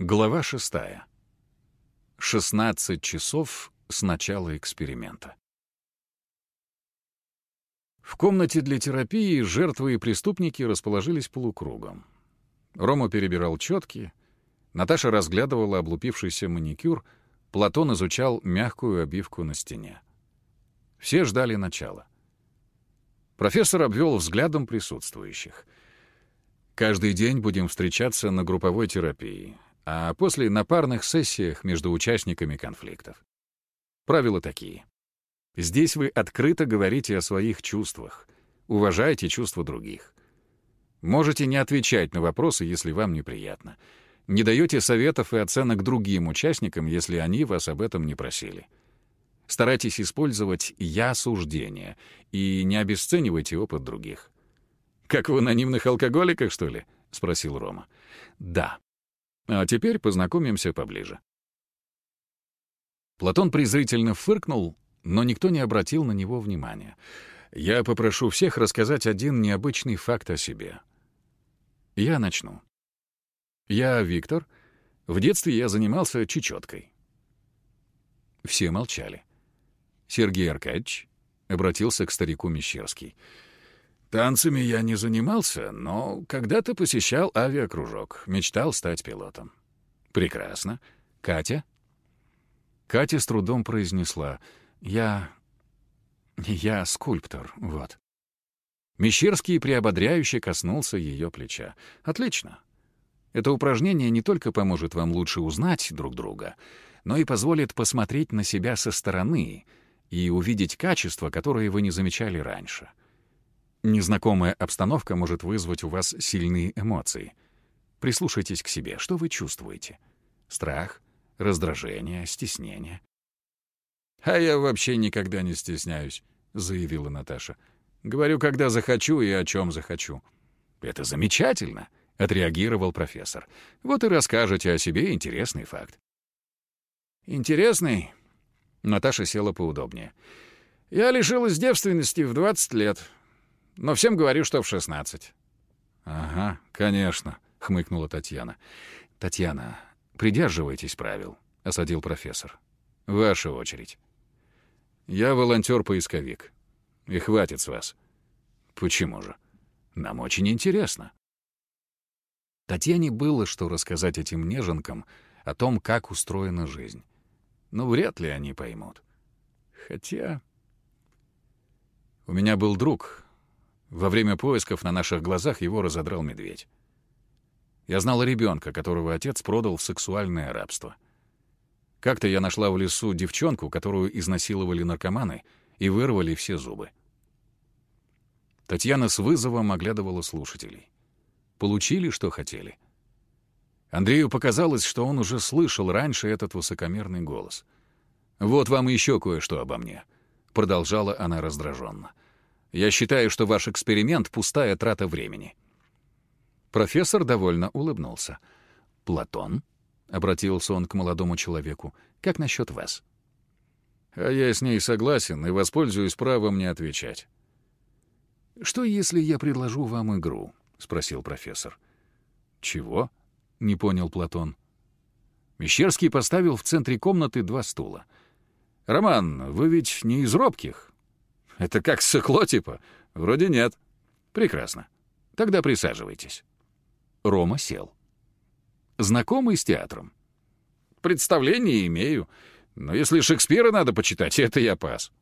Глава шестая. 16 часов с начала эксперимента. В комнате для терапии жертвы и преступники расположились полукругом. Рома перебирал четки, Наташа разглядывала облупившийся маникюр, Платон изучал мягкую обивку на стене. Все ждали начала. Профессор обвел взглядом присутствующих. «Каждый день будем встречаться на групповой терапии, а после — на парных сессиях между участниками конфликтов. Правила такие. Здесь вы открыто говорите о своих чувствах, уважаете чувства других. Можете не отвечать на вопросы, если вам неприятно. Не даете советов и оценок другим участникам, если они вас об этом не просили. Старайтесь использовать «я-суждение» и не обесценивайте опыт других. «Как в анонимных алкоголиках, что ли?» — спросил Рома. «Да. А теперь познакомимся поближе». Платон презрительно фыркнул, но никто не обратил на него внимания. Я попрошу всех рассказать один необычный факт о себе. Я начну. Я Виктор. В детстве я занимался чечеткой. Все молчали. Сергей Аркадьевич обратился к старику Мещерский. Танцами я не занимался, но когда-то посещал авиакружок, мечтал стать пилотом. Прекрасно. Катя? Катя с трудом произнесла — я... я скульптор, вот. Мещерский приободряюще коснулся ее плеча. Отлично. Это упражнение не только поможет вам лучше узнать друг друга, но и позволит посмотреть на себя со стороны и увидеть качества, которые вы не замечали раньше. Незнакомая обстановка может вызвать у вас сильные эмоции. Прислушайтесь к себе. Что вы чувствуете? Страх, раздражение, стеснение. «А я вообще никогда не стесняюсь», — заявила Наташа. «Говорю, когда захочу и о чем захочу». «Это замечательно», — отреагировал профессор. «Вот и расскажете о себе интересный факт». «Интересный?» Наташа села поудобнее. «Я лишилась девственности в 20 лет, но всем говорю, что в 16». «Ага, конечно», — хмыкнула Татьяна. «Татьяна, придерживайтесь правил», — осадил профессор. «Ваша очередь». Я волонтер-поисковик. И хватит с вас. Почему же? Нам очень интересно. Татьяне было что рассказать этим неженкам о том, как устроена жизнь. Но вряд ли они поймут. Хотя... У меня был друг. Во время поисков на наших глазах его разодрал медведь. Я знала ребенка, которого отец продал в сексуальное рабство — как-то я нашла в лесу девчонку, которую изнасиловали наркоманы и вырвали все зубы. Татьяна с вызовом оглядывала слушателей. Получили, что хотели. Андрею показалось, что он уже слышал раньше этот высокомерный голос. «Вот вам еще кое-что обо мне», — продолжала она раздраженно. «Я считаю, что ваш эксперимент — пустая трата времени». Профессор довольно улыбнулся. «Платон?» — обратился он к молодому человеку. «Как насчет вас?» «А я с ней согласен и воспользуюсь правом не отвечать». «Что, если я предложу вам игру?» — спросил профессор. «Чего?» — не понял Платон. Мещерский поставил в центре комнаты два стула. «Роман, вы ведь не из робких?» «Это как сыкло типа?» «Вроде нет». «Прекрасно. Тогда присаживайтесь». Рома сел. Знакомый с театром? Представление имею. Но если Шекспира надо почитать, это я пас.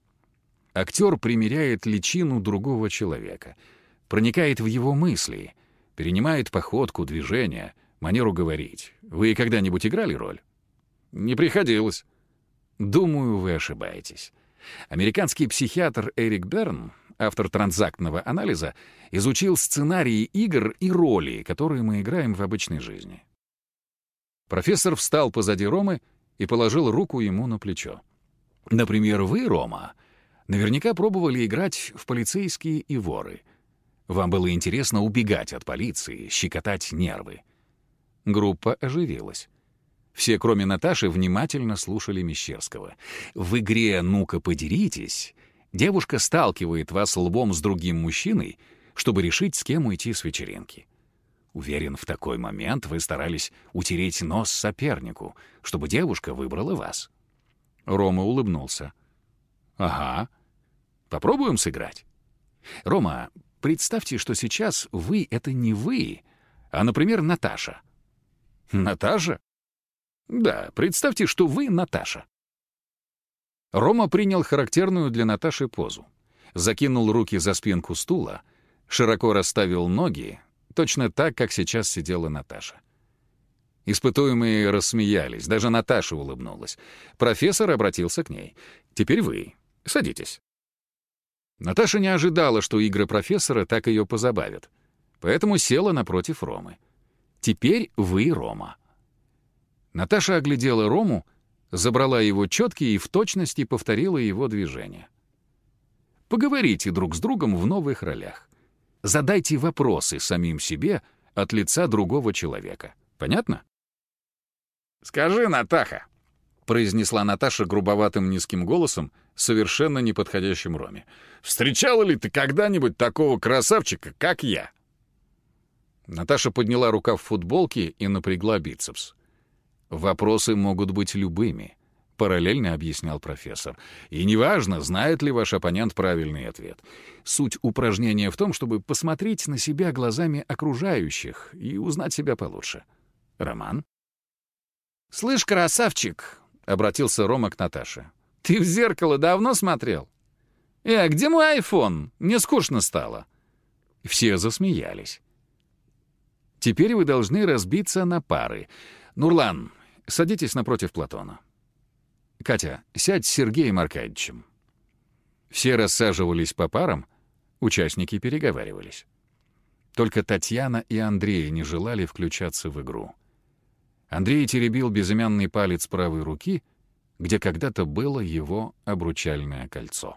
Актер примеряет личину другого человека, проникает в его мысли, перенимает походку, движение, манеру говорить. Вы когда-нибудь играли роль? Не приходилось. Думаю, вы ошибаетесь. Американский психиатр Эрик Берн, автор транзактного анализа, изучил сценарии игр и роли, которые мы играем в обычной жизни. Профессор встал позади Ромы и положил руку ему на плечо. «Например, вы, Рома, наверняка пробовали играть в полицейские и воры. Вам было интересно убегать от полиции, щекотать нервы». Группа оживилась. Все, кроме Наташи, внимательно слушали Мещерского. В игре «Ну-ка, подеритесь» девушка сталкивает вас лбом с другим мужчиной, чтобы решить, с кем уйти с вечеринки. Уверен, в такой момент вы старались утереть нос сопернику, чтобы девушка выбрала вас. Рома улыбнулся. «Ага. Попробуем сыграть. Рома, представьте, что сейчас вы — это не вы, а, например, Наташа». «Наташа?» «Да, представьте, что вы Наташа». Рома принял характерную для Наташи позу. Закинул руки за спинку стула, широко расставил ноги, точно так, как сейчас сидела Наташа. Испытуемые рассмеялись, даже Наташа улыбнулась. Профессор обратился к ней. «Теперь вы. Садитесь». Наташа не ожидала, что игры профессора так ее позабавят, поэтому села напротив Ромы. «Теперь вы Рома». Наташа оглядела Рому, забрала его четки и в точности повторила его движение. Поговорите друг с другом в новых ролях. Задайте вопросы самим себе от лица другого человека. Понятно? «Скажи, Натаха», — произнесла Наташа грубоватым низким голосом, совершенно неподходящим Роме. «Встречала ли ты когда-нибудь такого красавчика, как я?» Наташа подняла рукав футболки и напрягла бицепс. «Вопросы могут быть любыми», — параллельно объяснял профессор. «И неважно, знает ли ваш оппонент правильный ответ. Суть упражнения в том, чтобы посмотреть на себя глазами окружающих и узнать себя получше. Роман?» «Слышь, красавчик», — обратился Рома к Наташе, — «ты в зеркало давно смотрел? Э, где мой айфон? Мне скучно стало». Все засмеялись. «Теперь вы должны разбиться на пары. Нурлан, садитесь напротив Платона. Катя, сядь с Сергеем Аркадьевичем». Все рассаживались по парам, участники переговаривались. Только Татьяна и Андрей не желали включаться в игру — Андрей теребил безымянный палец правой руки, где когда-то было его обручальное кольцо.